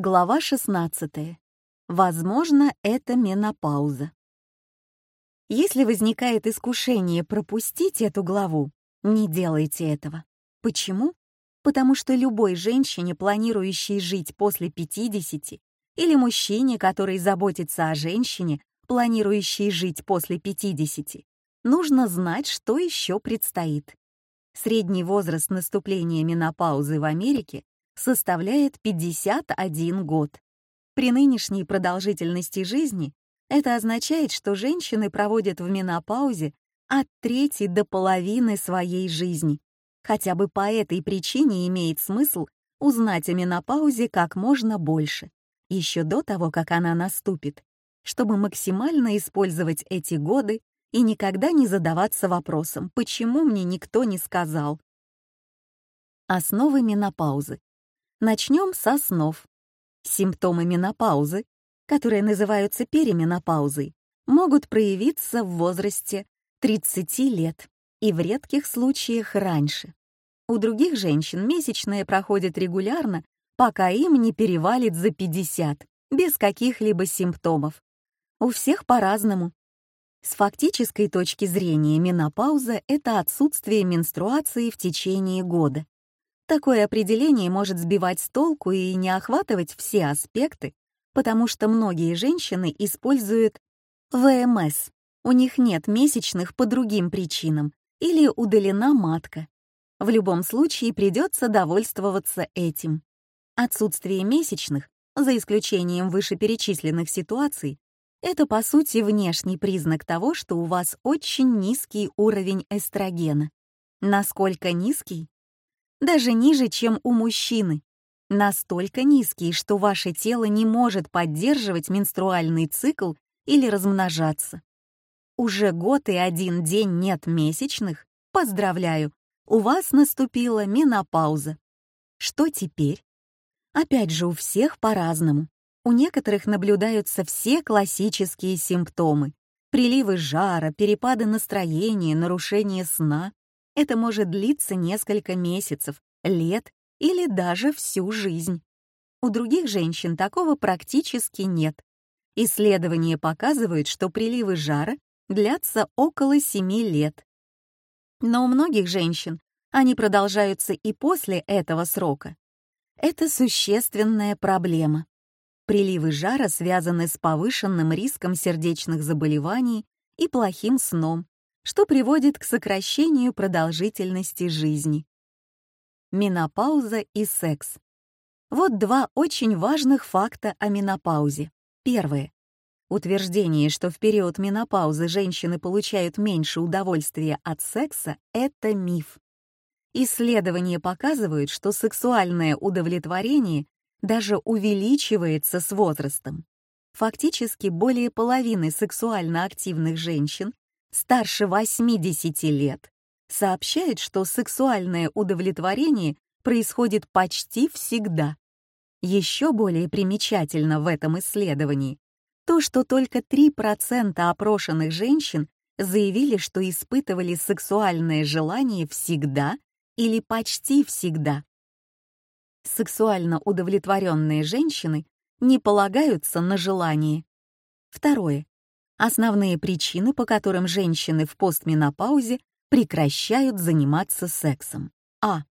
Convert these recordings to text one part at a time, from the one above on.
Глава 16. Возможно, это менопауза. Если возникает искушение пропустить эту главу, не делайте этого. Почему? Потому что любой женщине, планирующей жить после 50, или мужчине, который заботится о женщине, планирующей жить после 50, нужно знать, что еще предстоит. Средний возраст наступления менопаузы в Америке составляет 51 год. При нынешней продолжительности жизни это означает, что женщины проводят в менопаузе от трети до половины своей жизни. Хотя бы по этой причине имеет смысл узнать о менопаузе как можно больше, еще до того, как она наступит, чтобы максимально использовать эти годы и никогда не задаваться вопросом, почему мне никто не сказал. Основы менопаузы. Начнем со снов. Симптомы менопаузы, которые называются переменопаузой, могут проявиться в возрасте 30 лет и в редких случаях раньше. У других женщин месячные проходят регулярно, пока им не перевалит за 50, без каких-либо симптомов. У всех по-разному. С фактической точки зрения менопауза — это отсутствие менструации в течение года. Такое определение может сбивать с толку и не охватывать все аспекты, потому что многие женщины используют ВМС. У них нет месячных по другим причинам или удалена матка. В любом случае придется довольствоваться этим. Отсутствие месячных, за исключением вышеперечисленных ситуаций, это по сути внешний признак того, что у вас очень низкий уровень эстрогена. Насколько низкий, даже ниже, чем у мужчины. Настолько низкий, что ваше тело не может поддерживать менструальный цикл или размножаться. Уже год и один день нет месячных. Поздравляю, у вас наступила менопауза. Что теперь? Опять же, у всех по-разному. У некоторых наблюдаются все классические симптомы. Приливы жара, перепады настроения, нарушение сна. Это может длиться несколько месяцев, лет или даже всю жизнь. У других женщин такого практически нет. Исследования показывают, что приливы жара длятся около 7 лет. Но у многих женщин они продолжаются и после этого срока. Это существенная проблема. Приливы жара связаны с повышенным риском сердечных заболеваний и плохим сном, что приводит к сокращению продолжительности жизни. Менопауза и секс. Вот два очень важных факта о менопаузе. Первое. Утверждение, что в период менопаузы женщины получают меньше удовольствия от секса, это миф. Исследования показывают, что сексуальное удовлетворение даже увеличивается с возрастом. Фактически более половины сексуально активных женщин старше 80 лет, сообщает, что сексуальное удовлетворение происходит почти всегда. Еще более примечательно в этом исследовании то, что только 3% опрошенных женщин заявили, что испытывали сексуальное желание всегда или почти всегда. Сексуально удовлетворенные женщины не полагаются на желание. Второе. Основные причины, по которым женщины в постменопаузе прекращают заниматься сексом. А.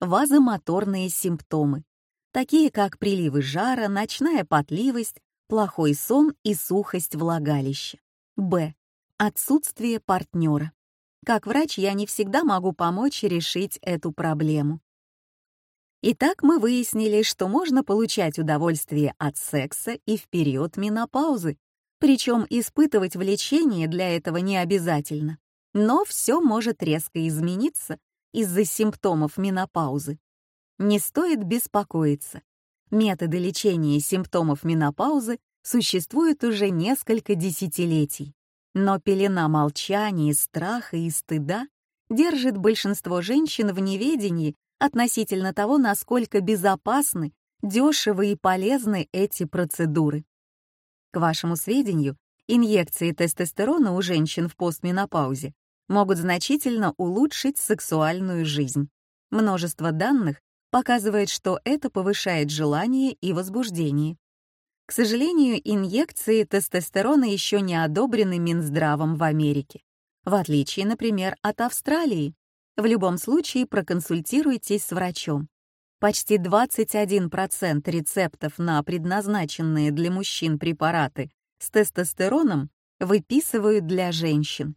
Вазомоторные симптомы, такие как приливы жара, ночная потливость, плохой сон и сухость влагалища. Б. Отсутствие партнера. Как врач я не всегда могу помочь решить эту проблему. Итак, мы выяснили, что можно получать удовольствие от секса и в период менопаузы, причем испытывать влечение для этого не обязательно. Но все может резко измениться из-за симптомов менопаузы. Не стоит беспокоиться. Методы лечения симптомов менопаузы существуют уже несколько десятилетий. Но пелена молчания, страха и стыда держит большинство женщин в неведении относительно того, насколько безопасны, дешевы и полезны эти процедуры. К вашему сведению, инъекции тестостерона у женщин в постменопаузе могут значительно улучшить сексуальную жизнь. Множество данных показывает, что это повышает желание и возбуждение. К сожалению, инъекции тестостерона еще не одобрены Минздравом в Америке, в отличие, например, от Австралии. В любом случае проконсультируйтесь с врачом. Почти 21% рецептов на предназначенные для мужчин препараты с тестостероном выписывают для женщин.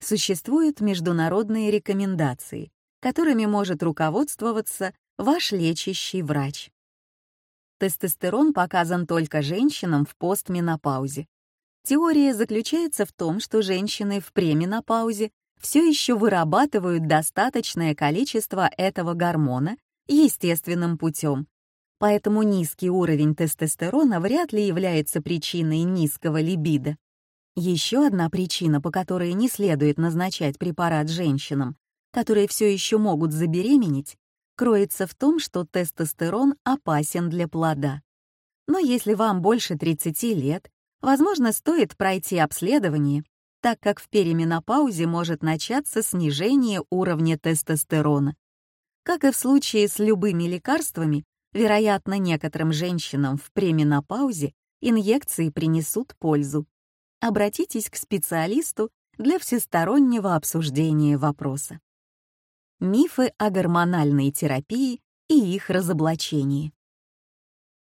Существуют международные рекомендации, которыми может руководствоваться ваш лечащий врач. Тестостерон показан только женщинам в постменопаузе. Теория заключается в том, что женщины в пременопаузе все еще вырабатывают достаточное количество этого гормона естественным путем. Поэтому низкий уровень тестостерона вряд ли является причиной низкого либидо. Еще одна причина, по которой не следует назначать препарат женщинам, которые все еще могут забеременеть, кроется в том, что тестостерон опасен для плода. Но если вам больше 30 лет, возможно, стоит пройти обследование, так как в переменопаузе может начаться снижение уровня тестостерона, как и в случае с любыми лекарствами, вероятно, некоторым женщинам в преминопаузе инъекции принесут пользу. Обратитесь к специалисту для всестороннего обсуждения вопроса. Мифы о гормональной терапии и их разоблачении.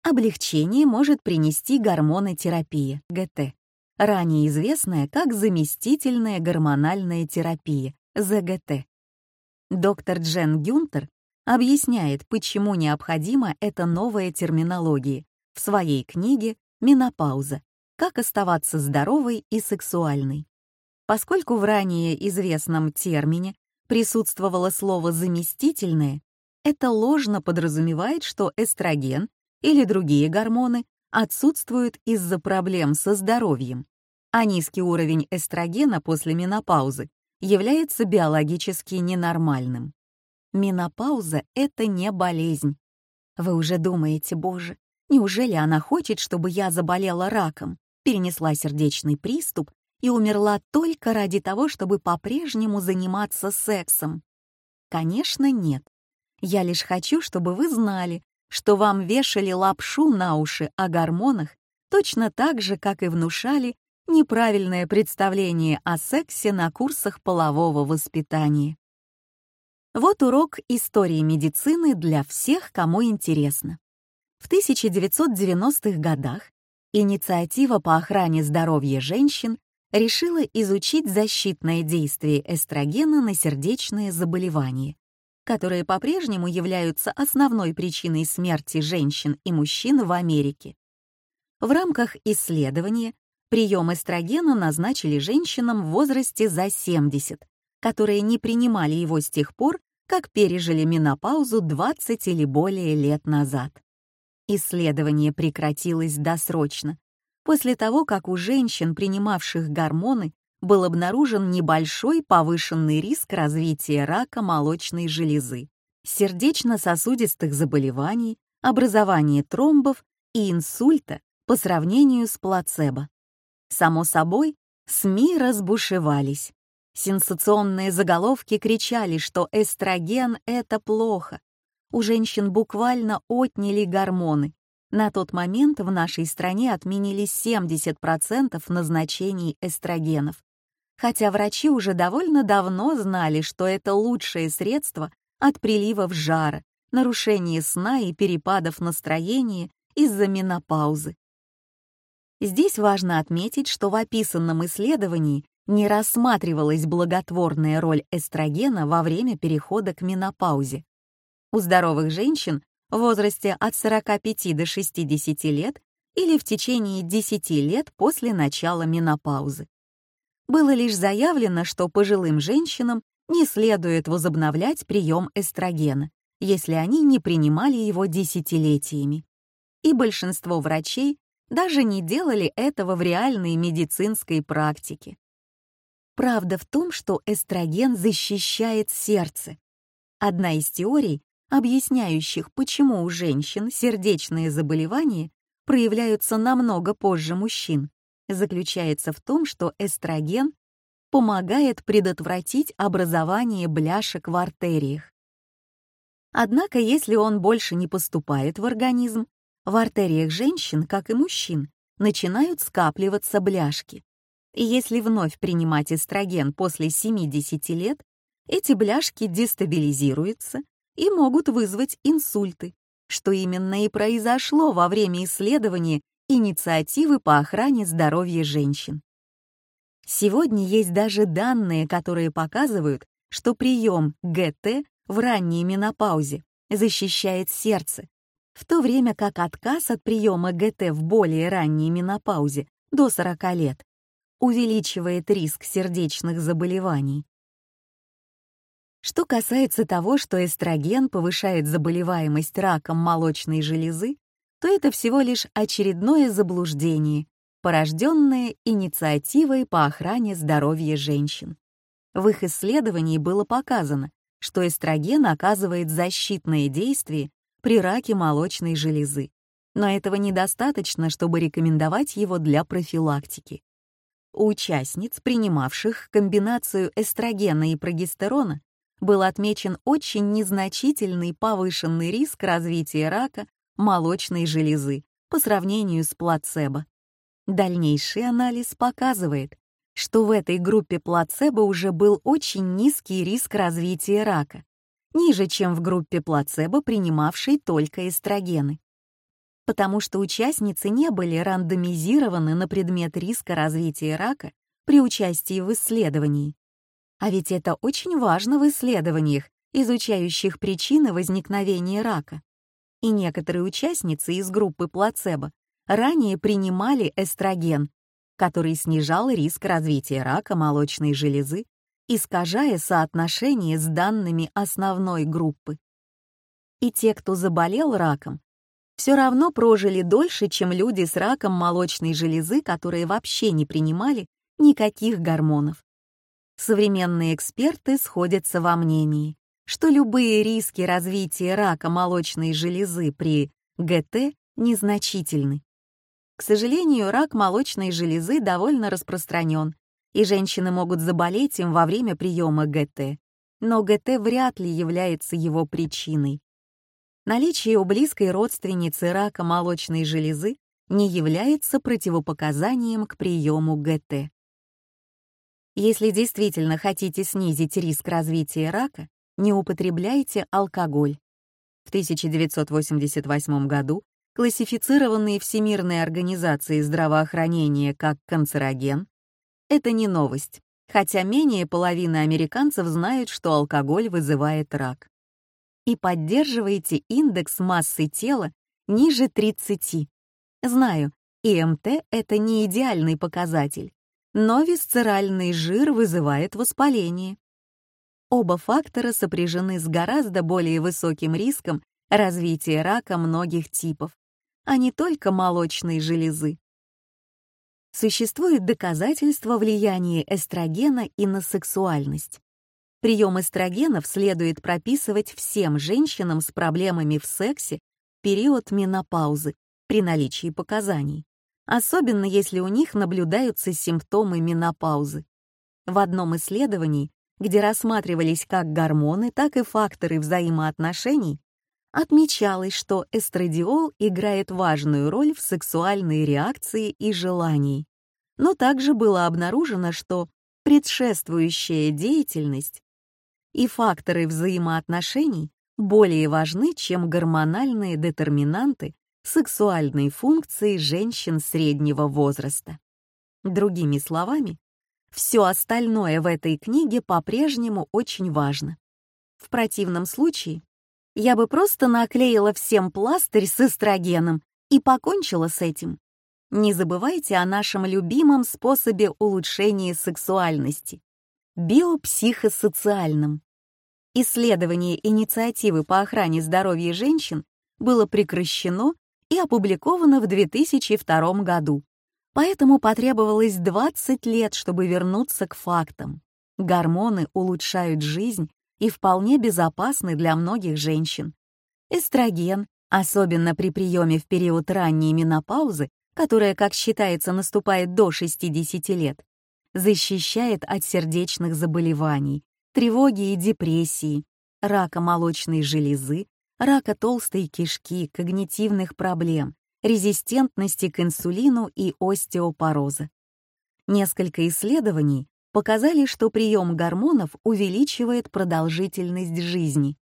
Облегчение может принести гормонотерапия, ГТ, ранее известная как заместительная гормональная терапия, ЗГТ. Доктор Джен Гюнтер объясняет, почему необходима эта новая терминология в своей книге «Менопауза. Как оставаться здоровой и сексуальной». Поскольку в ранее известном термине присутствовало слово «заместительное», это ложно подразумевает, что эстроген или другие гормоны отсутствуют из-за проблем со здоровьем, а низкий уровень эстрогена после менопаузы является биологически ненормальным. Менопауза — это не болезнь. Вы уже думаете, боже, неужели она хочет, чтобы я заболела раком, перенесла сердечный приступ и умерла только ради того, чтобы по-прежнему заниматься сексом? Конечно, нет. Я лишь хочу, чтобы вы знали, что вам вешали лапшу на уши о гормонах точно так же, как и внушали, неправильное представление о сексе на курсах полового воспитания. Вот урок истории медицины для всех, кому интересно. В 1990-х годах инициатива по охране здоровья женщин решила изучить защитное действие эстрогена на сердечные заболевания, которые по-прежнему являются основной причиной смерти женщин и мужчин в Америке. В рамках исследования Прием эстрогена назначили женщинам в возрасте за 70, которые не принимали его с тех пор, как пережили менопаузу 20 или более лет назад. Исследование прекратилось досрочно, после того, как у женщин, принимавших гормоны, был обнаружен небольшой повышенный риск развития рака молочной железы, сердечно-сосудистых заболеваний, образования тромбов и инсульта по сравнению с плацебо. Само собой, СМИ разбушевались. Сенсационные заголовки кричали, что эстроген — это плохо. У женщин буквально отняли гормоны. На тот момент в нашей стране отменили 70% назначений эстрогенов. Хотя врачи уже довольно давно знали, что это лучшее средство от приливов жара, нарушения сна и перепадов настроения из-за менопаузы. Здесь важно отметить, что в описанном исследовании не рассматривалась благотворная роль эстрогена во время перехода к менопаузе. У здоровых женщин в возрасте от 45 до 60 лет или в течение 10 лет после начала менопаузы. Было лишь заявлено, что пожилым женщинам не следует возобновлять прием эстрогена, если они не принимали его десятилетиями. И большинство врачей даже не делали этого в реальной медицинской практике. Правда в том, что эстроген защищает сердце. Одна из теорий, объясняющих, почему у женщин сердечные заболевания проявляются намного позже мужчин, заключается в том, что эстроген помогает предотвратить образование бляшек в артериях. Однако, если он больше не поступает в организм, в артериях женщин, как и мужчин, начинают скапливаться бляшки. И если вновь принимать эстроген после 70 лет, эти бляшки дестабилизируются и могут вызвать инсульты, что именно и произошло во время исследования инициативы по охране здоровья женщин. Сегодня есть даже данные, которые показывают, что прием ГТ в ранней менопаузе защищает сердце в то время как отказ от приема ГТ в более ранней менопаузе до 40 лет увеличивает риск сердечных заболеваний. Что касается того, что эстроген повышает заболеваемость раком молочной железы, то это всего лишь очередное заблуждение, порожденное инициативой по охране здоровья женщин. В их исследовании было показано, что эстроген оказывает защитное действие при раке молочной железы. Но этого недостаточно, чтобы рекомендовать его для профилактики. У участниц, принимавших комбинацию эстрогена и прогестерона, был отмечен очень незначительный повышенный риск развития рака молочной железы по сравнению с плацебо. Дальнейший анализ показывает, что в этой группе плацебо уже был очень низкий риск развития рака, ниже, чем в группе плацебо, принимавшей только эстрогены. Потому что участницы не были рандомизированы на предмет риска развития рака при участии в исследовании. А ведь это очень важно в исследованиях, изучающих причины возникновения рака. И некоторые участницы из группы плацебо ранее принимали эстроген, который снижал риск развития рака молочной железы искажая соотношение с данными основной группы. И те, кто заболел раком, все равно прожили дольше, чем люди с раком молочной железы, которые вообще не принимали никаких гормонов. Современные эксперты сходятся во мнении, что любые риски развития рака молочной железы при ГТ незначительны. К сожалению, рак молочной железы довольно распространен и женщины могут заболеть им во время приема ГТ, но ГТ вряд ли является его причиной. Наличие у близкой родственницы рака молочной железы не является противопоказанием к приему ГТ. Если действительно хотите снизить риск развития рака, не употребляйте алкоголь. В 1988 году классифицированные Всемирной организацией здравоохранения как канцероген, это не новость, хотя менее половины американцев знают, что алкоголь вызывает рак. И поддерживайте индекс массы тела ниже 30. Знаю, ИМТ — это не идеальный показатель, но висцеральный жир вызывает воспаление. Оба фактора сопряжены с гораздо более высоким риском развития рака многих типов, а не только молочной железы существует доказательство влияния эстрогена и на сексуальность. Прием эстрогенов следует прописывать всем женщинам с проблемами в сексе в период менопаузы при наличии показаний, особенно если у них наблюдаются симптомы менопаузы. В одном исследовании, где рассматривались как гормоны, так и факторы взаимоотношений, отмечалось, что эстрадиол играет важную роль в сексуальной реакции и желании. Но также было обнаружено, что предшествующая деятельность и факторы взаимоотношений более важны, чем гормональные детерминанты сексуальной функции женщин среднего возраста. Другими словами, все остальное в этой книге по-прежнему очень важно. В противном случае я бы просто наклеила всем пластырь с эстрогеном и покончила с этим. Не забывайте о нашем любимом способе улучшения сексуальности — биопсихосоциальном. Исследование инициативы по охране здоровья женщин было прекращено и опубликовано в 2002 году, поэтому потребовалось 20 лет, чтобы вернуться к фактам. Гормоны улучшают жизнь и вполне безопасны для многих женщин. Эстроген, особенно при приеме в период ранней менопаузы, которая, как считается, наступает до 60 лет, защищает от сердечных заболеваний, тревоги и депрессии, рака молочной железы, рака толстой кишки, когнитивных проблем, резистентности к инсулину и остеопороза. Несколько исследований показали, что прием гормонов увеличивает продолжительность жизни.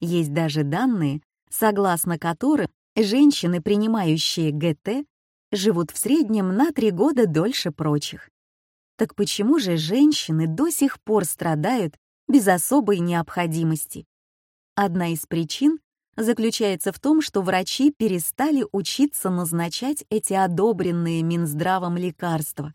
Есть даже данные, согласно которым женщины, принимающие ГТ, живут в среднем на три года дольше прочих. Так почему же женщины до сих пор страдают без особой необходимости? Одна из причин заключается в том, что врачи перестали учиться назначать эти одобренные Минздравом лекарства,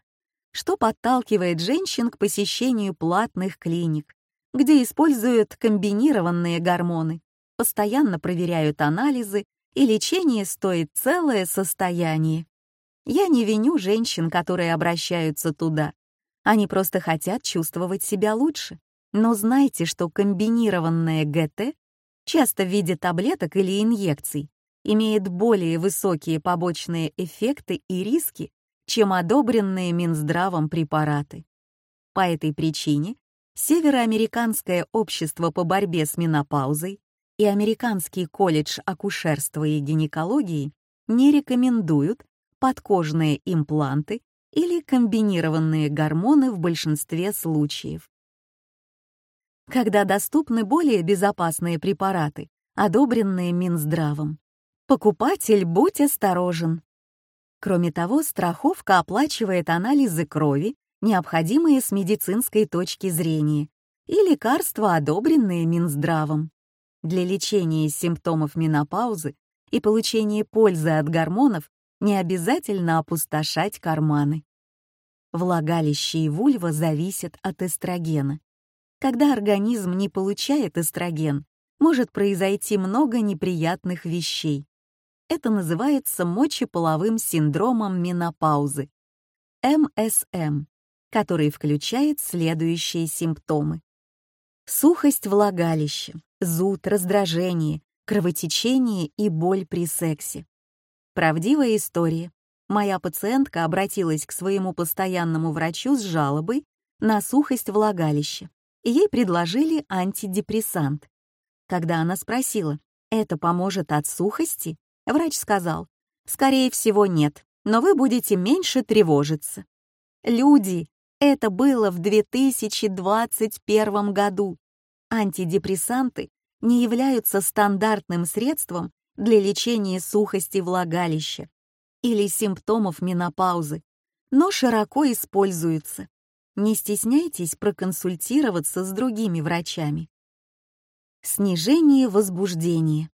что подталкивает женщин к посещению платных клиник, где используют комбинированные гормоны, постоянно проверяют анализы, и лечение стоит целое состояние. Я не виню женщин, которые обращаются туда. Они просто хотят чувствовать себя лучше. Но знайте, что комбинированное ГТ часто в виде таблеток или инъекций имеет более высокие побочные эффекты и риски, чем одобренные Минздравом препараты. По этой причине Североамериканское общество по борьбе с менопаузой и Американский колледж акушерства и гинекологии не рекомендуют подкожные импланты или комбинированные гормоны в большинстве случаев. Когда доступны более безопасные препараты, одобренные Минздравом, покупатель будь осторожен. Кроме того, страховка оплачивает анализы крови, необходимые с медицинской точки зрения, и лекарства, одобренные Минздравом. Для лечения симптомов менопаузы и получения пользы от гормонов не обязательно опустошать карманы. Влагалище и вульва зависят от эстрогена. Когда организм не получает эстроген, может произойти много неприятных вещей. Это называется мочеполовым синдромом менопаузы, МСМ, который включает следующие симптомы. Сухость влагалища, зуд, раздражение, кровотечение и боль при сексе. Правдивая история. Моя пациентка обратилась к своему постоянному врачу с жалобой на сухость влагалища. и Ей предложили антидепрессант. Когда она спросила, это поможет от сухости, Врач сказал, «Скорее всего, нет, но вы будете меньше тревожиться». Люди, это было в 2021 году. Антидепрессанты не являются стандартным средством для лечения сухости влагалища или симптомов менопаузы, но широко используются. Не стесняйтесь проконсультироваться с другими врачами. Снижение возбуждения.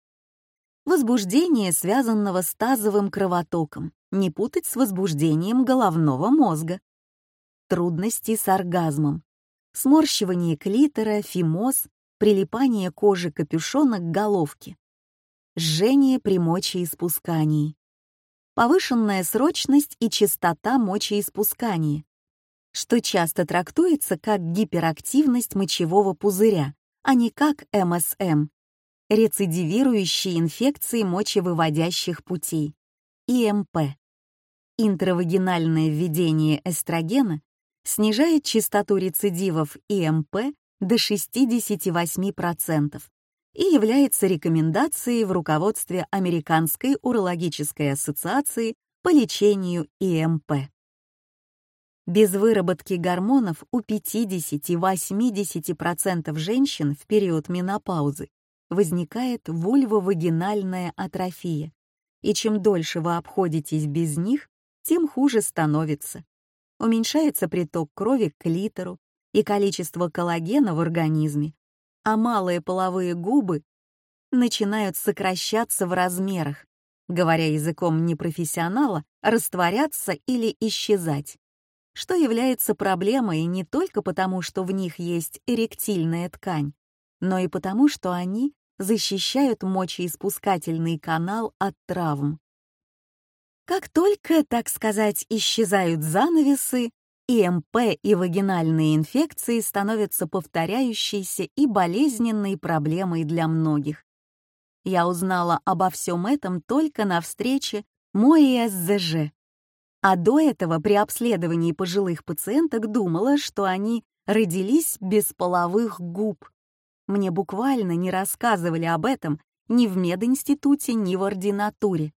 Возбуждение, связанного с тазовым кровотоком, не путать с возбуждением головного мозга. Трудности с оргазмом. Сморщивание клитора, фимоз, прилипание кожи капюшона к головке. Жжение при мочеиспускании. Повышенная срочность и частота мочеиспускания, что часто трактуется как гиперактивность мочевого пузыря, а не как МСМ рецидивирующие инфекции мочевыводящих путей, ИМП. Интравагинальное введение эстрогена снижает частоту рецидивов ИМП до 68% и является рекомендацией в руководстве Американской урологической ассоциации по лечению ИМП. Без выработки гормонов у 50-80% женщин в период менопаузы возникает вульвовагинальная атрофия, и чем дольше вы обходитесь без них, тем хуже становится. Уменьшается приток крови к клитору и количество коллагена в организме, а малые половые губы начинают сокращаться в размерах, говоря языком непрофессионала, растворяться или исчезать, что является проблемой не только потому, что в них есть эректильная ткань, но и потому, что они защищают мочеиспускательный канал от травм. Как только, так сказать, исчезают занавесы, ИМП и вагинальные инфекции становятся повторяющейся и болезненной проблемой для многих. Я узнала обо всем этом только на встрече МОИ СЗЖ. А до этого при обследовании пожилых пациенток думала, что они родились без половых губ. Мне буквально не рассказывали об этом ни в мединституте, ни в ординатуре.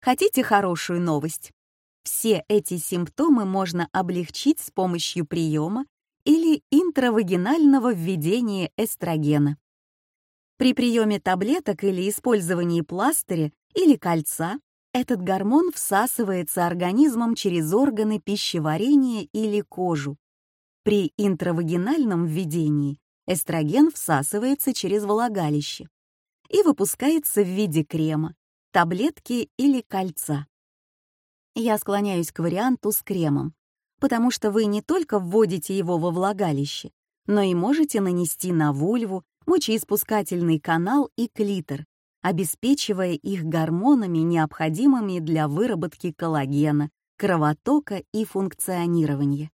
Хотите хорошую новость? Все эти симптомы можно облегчить с помощью приема или интравагинального введения эстрогена. При приеме таблеток или использовании пластыря или кольца этот гормон всасывается организмом через органы пищеварения или кожу. При интравагинальном введении Эстроген всасывается через влагалище и выпускается в виде крема, таблетки или кольца. Я склоняюсь к варианту с кремом, потому что вы не только вводите его во влагалище, но и можете нанести на вульву, мочеиспускательный канал и клитор, обеспечивая их гормонами, необходимыми для выработки коллагена, кровотока и функционирования.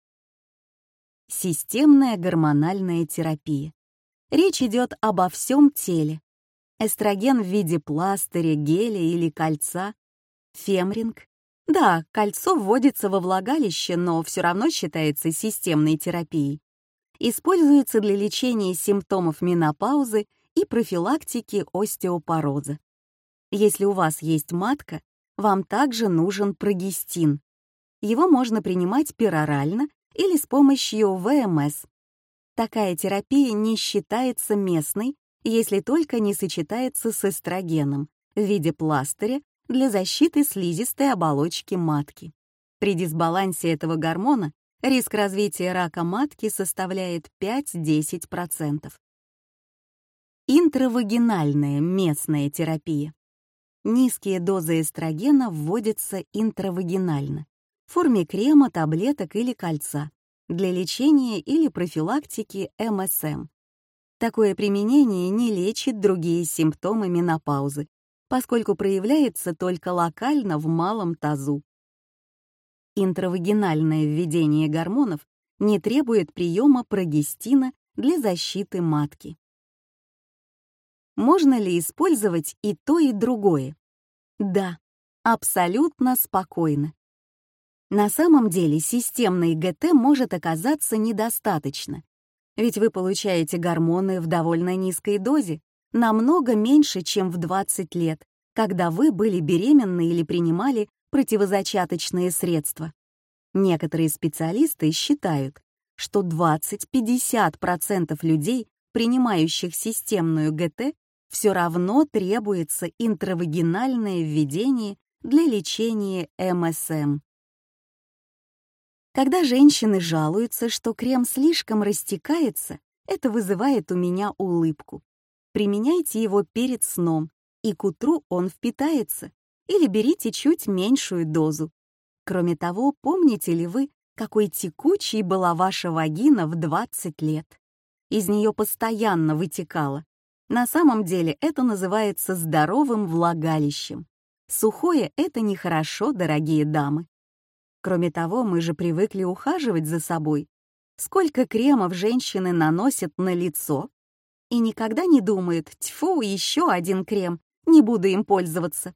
Системная гормональная терапия. Речь идет обо всем теле. Эстроген в виде пластыря, геля или кольца. Фемринг. Да, кольцо вводится во влагалище, но все равно считается системной терапией. Используется для лечения симптомов менопаузы и профилактики остеопороза. Если у вас есть матка, вам также нужен прогестин. Его можно принимать перорально или с помощью ВМС. Такая терапия не считается местной, если только не сочетается с эстрогеном в виде пластыря для защиты слизистой оболочки матки. При дисбалансе этого гормона риск развития рака матки составляет 5-10%. Интравагинальная местная терапия. Низкие дозы эстрогена вводятся интравагинально в форме крема, таблеток или кольца для лечения или профилактики МСМ. Такое применение не лечит другие симптомы менопаузы, поскольку проявляется только локально в малом тазу. Интравагинальное введение гормонов не требует приема прогестина для защиты матки. Можно ли использовать и то, и другое? Да, абсолютно спокойно. На самом деле системной ГТ может оказаться недостаточно, ведь вы получаете гормоны в довольно низкой дозе, намного меньше, чем в 20 лет, когда вы были беременны или принимали противозачаточные средства. Некоторые специалисты считают, что 20-50% людей, принимающих системную ГТ, все равно требуется интравагинальное введение для лечения МСМ. Когда женщины жалуются, что крем слишком растекается, это вызывает у меня улыбку. Применяйте его перед сном, и к утру он впитается. Или берите чуть меньшую дозу. Кроме того, помните ли вы, какой текучей была ваша вагина в 20 лет? Из нее постоянно вытекало. На самом деле это называется здоровым влагалищем. Сухое — это нехорошо, дорогие дамы. Кроме того, мы же привыкли ухаживать за собой. Сколько кремов женщины наносят на лицо и никогда не думают «тьфу, еще один крем, не буду им пользоваться».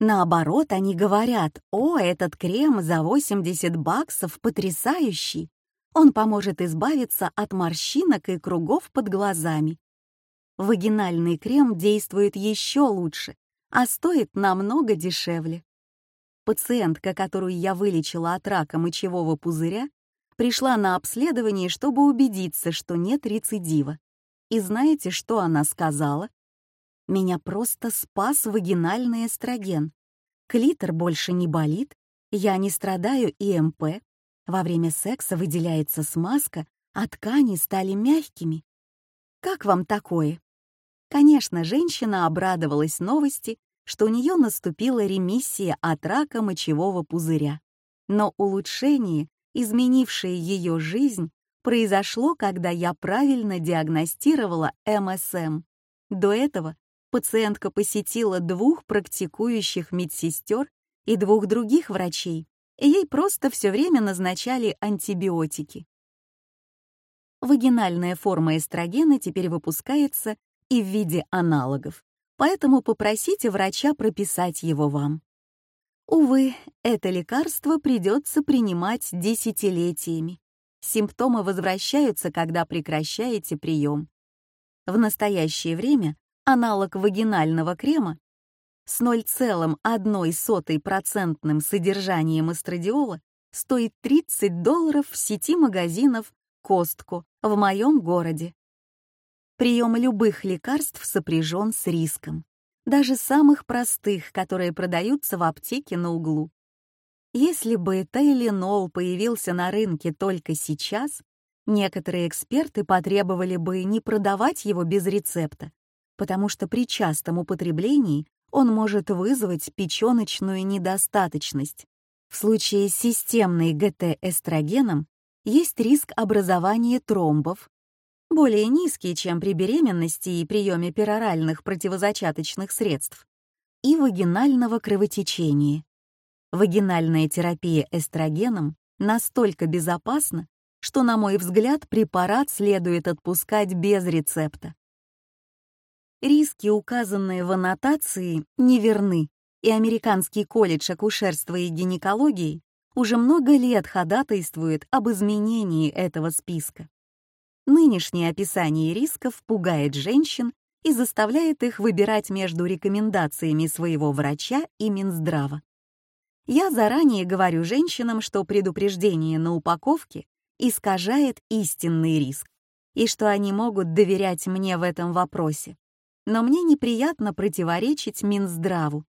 Наоборот, они говорят «О, этот крем за 80 баксов потрясающий! Он поможет избавиться от морщинок и кругов под глазами». Вагинальный крем действует еще лучше, а стоит намного дешевле. Пациентка, которую я вылечила от рака мочевого пузыря, пришла на обследование, чтобы убедиться, что нет рецидива. И знаете, что она сказала? Меня просто спас вагинальный эстроген. Клитор больше не болит, я не страдаю ИМП. Во время секса выделяется смазка, а ткани стали мягкими. Как вам такое? Конечно, женщина обрадовалась новости что у нее наступила ремиссия от рака мочевого пузыря. Но улучшение, изменившее ее жизнь, произошло, когда я правильно диагностировала МСМ. До этого пациентка посетила двух практикующих медсестер и двух других врачей, и ей просто все время назначали антибиотики. Вагинальная форма эстрогена теперь выпускается и в виде аналогов поэтому попросите врача прописать его вам. Увы, это лекарство придется принимать десятилетиями. Симптомы возвращаются, когда прекращаете прием. В настоящее время аналог вагинального крема с 0,1% содержанием эстрадиола стоит 30 долларов в сети магазинов Костку в моем городе. Прием любых лекарств сопряжен с риском, даже самых простых, которые продаются в аптеке на углу. Если бы тейленол появился на рынке только сейчас, некоторые эксперты потребовали бы не продавать его без рецепта, потому что при частом употреблении он может вызвать печеночную недостаточность. В случае с системной ГТ-эстрогеном есть риск образования тромбов, более низкий, чем при беременности и приеме пероральных противозачаточных средств, и вагинального кровотечения. Вагинальная терапия эстрогеном настолько безопасна, что, на мой взгляд, препарат следует отпускать без рецепта. Риски, указанные в аннотации, неверны, и Американский колледж акушерства и гинекологии уже много лет ходатайствует об изменении этого списка. Нынешнее описание рисков пугает женщин и заставляет их выбирать между рекомендациями своего врача и Минздрава. Я заранее говорю женщинам, что предупреждение на упаковке искажает истинный риск и что они могут доверять мне в этом вопросе. Но мне неприятно противоречить Минздраву.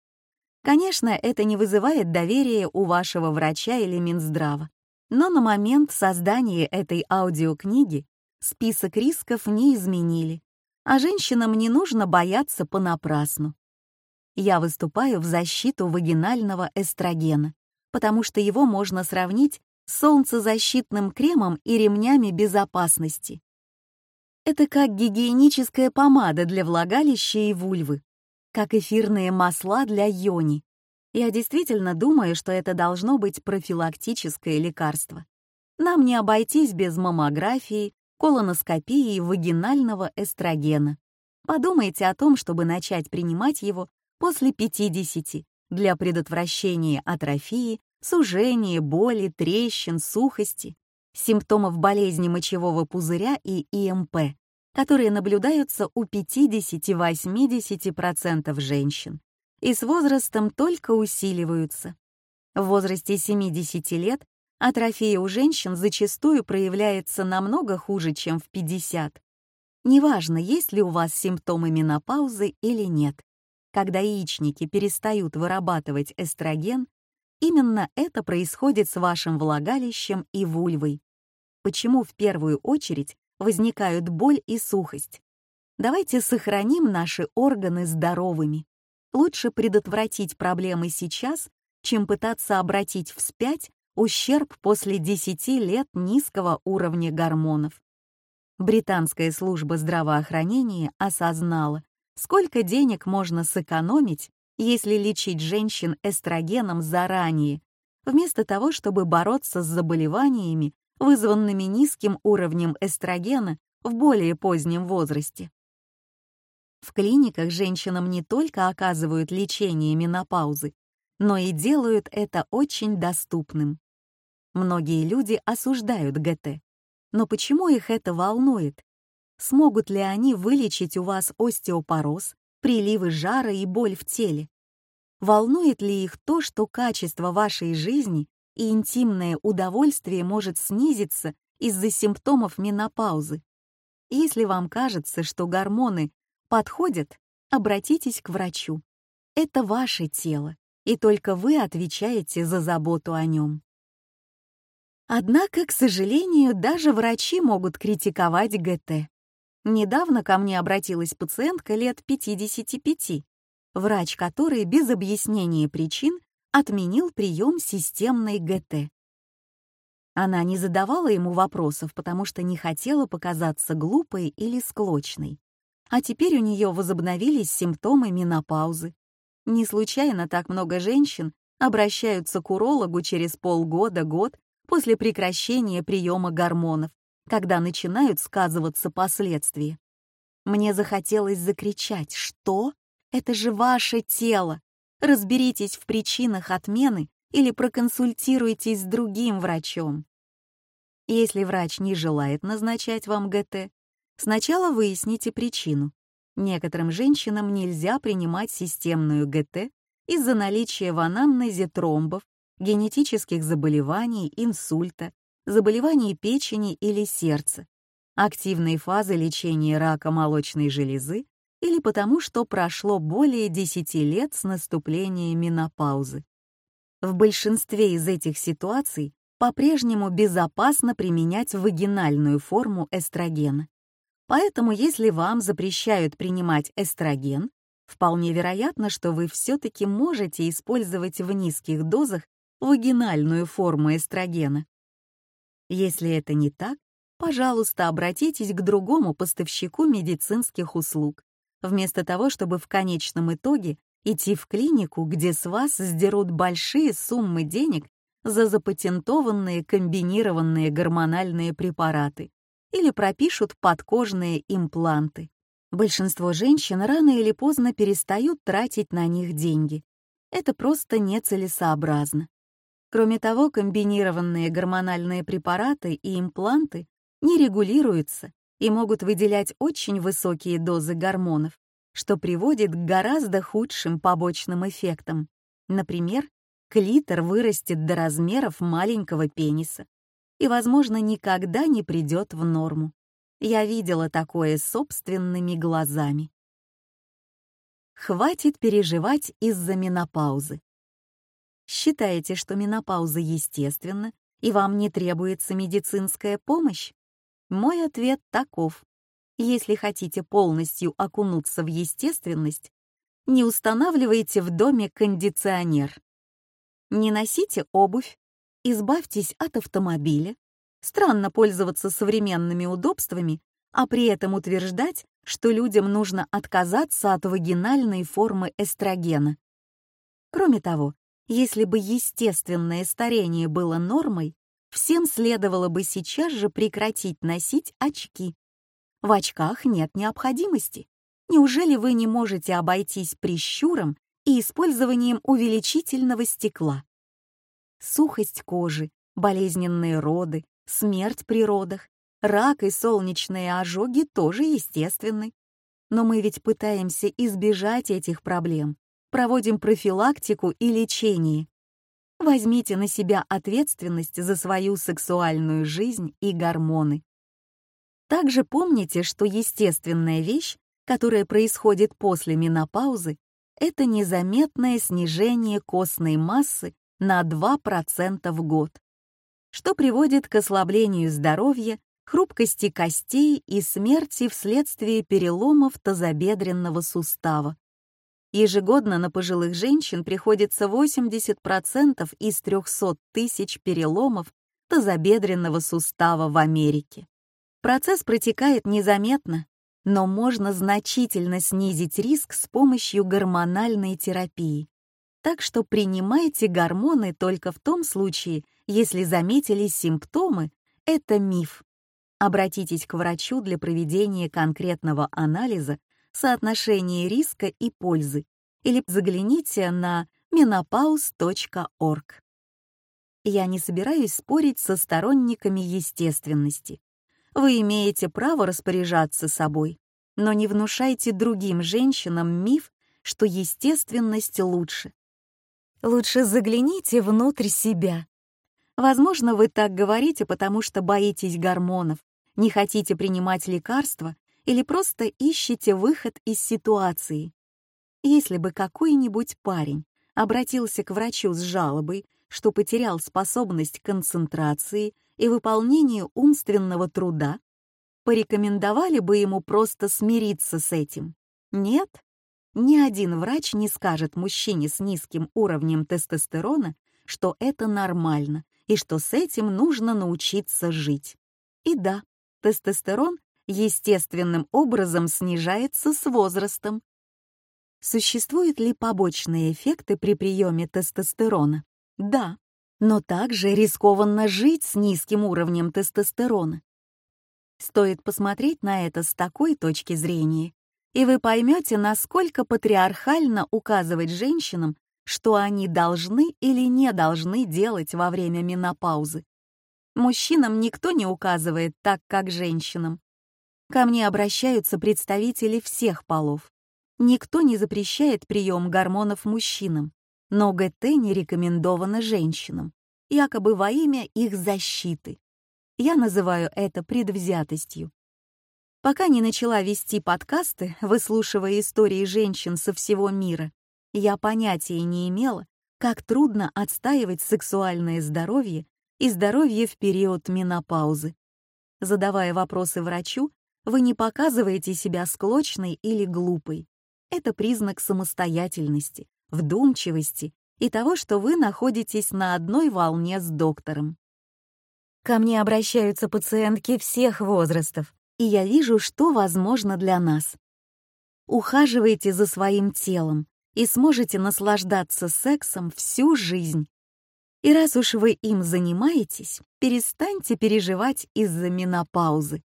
Конечно, это не вызывает доверия у вашего врача или Минздрава, но на момент создания этой аудиокниги Список рисков не изменили, а женщинам не нужно бояться понапрасну. Я выступаю в защиту вагинального эстрогена, потому что его можно сравнить с солнцезащитным кремом и ремнями безопасности. Это как гигиеническая помада для влагалища и вульвы, как эфирные масла для йони. Я действительно думаю, что это должно быть профилактическое лекарство. Нам не обойтись без маммографии, колоноскопией вагинального эстрогена. Подумайте о том, чтобы начать принимать его после 50 для предотвращения атрофии, сужения, боли, трещин, сухости, симптомов болезни мочевого пузыря и ИМП, которые наблюдаются у 50-80% женщин и с возрастом только усиливаются. В возрасте 70 лет Атрофия у женщин зачастую проявляется намного хуже, чем в 50. Неважно, есть ли у вас симптомы менопаузы или нет. Когда яичники перестают вырабатывать эстроген, именно это происходит с вашим влагалищем и вульвой. Почему в первую очередь возникают боль и сухость? Давайте сохраним наши органы здоровыми. Лучше предотвратить проблемы сейчас, чем пытаться обратить вспять ущерб после 10 лет низкого уровня гормонов. Британская служба здравоохранения осознала, сколько денег можно сэкономить, если лечить женщин эстрогеном заранее, вместо того, чтобы бороться с заболеваниями, вызванными низким уровнем эстрогена в более позднем возрасте. В клиниках женщинам не только оказывают лечение менопаузы, но и делают это очень доступным. Многие люди осуждают ГТ. Но почему их это волнует? Смогут ли они вылечить у вас остеопороз, приливы жара и боль в теле? Волнует ли их то, что качество вашей жизни и интимное удовольствие может снизиться из-за симптомов менопаузы? Если вам кажется, что гормоны подходят, обратитесь к врачу. Это ваше тело, и только вы отвечаете за заботу о нем. Однако, к сожалению, даже врачи могут критиковать ГТ. Недавно ко мне обратилась пациентка лет 55, врач которой без объяснения причин отменил прием системной ГТ. Она не задавала ему вопросов, потому что не хотела показаться глупой или склочной. А теперь у нее возобновились симптомы менопаузы. Не случайно так много женщин обращаются к урологу через полгода-год после прекращения приема гормонов, когда начинают сказываться последствия. Мне захотелось закричать, что? Это же ваше тело. Разберитесь в причинах отмены или проконсультируйтесь с другим врачом. Если врач не желает назначать вам ГТ, сначала выясните причину. Некоторым женщинам нельзя принимать системную ГТ из-за наличия в анамнезе тромбов генетических заболеваний, инсульта, заболеваний печени или сердца, активной фазы лечения рака молочной железы или потому, что прошло более 10 лет с наступления менопаузы. В большинстве из этих ситуаций по-прежнему безопасно применять вагинальную форму эстрогена. Поэтому если вам запрещают принимать эстроген, вполне вероятно, что вы все-таки можете использовать в низких дозах вагинальную форму эстрогена. Если это не так, пожалуйста, обратитесь к другому поставщику медицинских услуг, вместо того, чтобы в конечном итоге идти в клинику, где с вас сдерут большие суммы денег за запатентованные комбинированные гормональные препараты или пропишут подкожные импланты. Большинство женщин рано или поздно перестают тратить на них деньги. Это просто нецелесообразно. Кроме того, комбинированные гормональные препараты и импланты не регулируются и могут выделять очень высокие дозы гормонов, что приводит к гораздо худшим побочным эффектам. Например, клитор вырастет до размеров маленького пениса и, возможно, никогда не придет в норму. Я видела такое собственными глазами. Хватит переживать из-за менопаузы. Считаете, что менопауза естественна и вам не требуется медицинская помощь? Мой ответ таков. Если хотите полностью окунуться в естественность, не устанавливайте в доме кондиционер. Не носите обувь, избавьтесь от автомобиля. Странно пользоваться современными удобствами, а при этом утверждать, что людям нужно отказаться от вагинальной формы эстрогена. Кроме того, если бы естественное старение было нормой, всем следовало бы сейчас же прекратить носить очки. В очках нет необходимости. Неужели вы не можете обойтись прищуром и использованием увеличительного стекла? Сухость кожи, болезненные роды, смерть при родах, рак и солнечные ожоги тоже естественны. Но мы ведь пытаемся избежать этих проблем проводим профилактику и лечение. Возьмите на себя ответственность за свою сексуальную жизнь и гормоны. Также помните, что естественная вещь, которая происходит после менопаузы, это незаметное снижение костной массы на 2% в год, что приводит к ослаблению здоровья, хрупкости костей и смерти вследствие переломов тазобедренного сустава. Ежегодно на пожилых женщин приходится 80% из 300 тысяч переломов тазобедренного сустава в Америке. Процесс протекает незаметно, но можно значительно снизить риск с помощью гормональной терапии. Так что принимайте гормоны только в том случае, если заметили симптомы, это миф. Обратитесь к врачу для проведения конкретного анализа соотношение риска и пользы или загляните на menopause.org. Я не собираюсь спорить со сторонниками естественности. Вы имеете право распоряжаться собой, но не внушайте другим женщинам миф, что естественность лучше. Лучше загляните внутрь себя. Возможно, вы так говорите, потому что боитесь гормонов, не хотите принимать лекарства или просто ищете выход из ситуации. Если бы какой-нибудь парень обратился к врачу с жалобой, что потерял способность концентрации и выполнения умственного труда, порекомендовали бы ему просто смириться с этим. Нет, ни один врач не скажет мужчине с низким уровнем тестостерона, что это нормально и что с этим нужно научиться жить. И да, тестостерон естественным образом снижается с возрастом. Существуют ли побочные эффекты при приеме тестостерона? Да, но также рискованно жить с низким уровнем тестостерона. Стоит посмотреть на это с такой точки зрения, и вы поймете, насколько патриархально указывать женщинам, что они должны или не должны делать во время менопаузы. Мужчинам никто не указывает так, как женщинам. Ко мне обращаются представители всех полов. Никто не запрещает прием гормонов мужчинам, но ГТ не рекомендовано женщинам, якобы во имя их защиты. Я называю это предвзятостью. Пока не начала вести подкасты, выслушивая истории женщин со всего мира, я понятия не имела, как трудно отстаивать сексуальное здоровье и здоровье в период менопаузы. Задавая вопросы врачу, вы не показываете себя склочной или глупой. Это признак самостоятельности, вдумчивости и того, что вы находитесь на одной волне с доктором. Ко мне обращаются пациентки всех возрастов, и я вижу, что возможно для нас. Ухаживайте за своим телом и сможете наслаждаться сексом всю жизнь. И раз уж вы им занимаетесь, перестаньте переживать из-за менопаузы.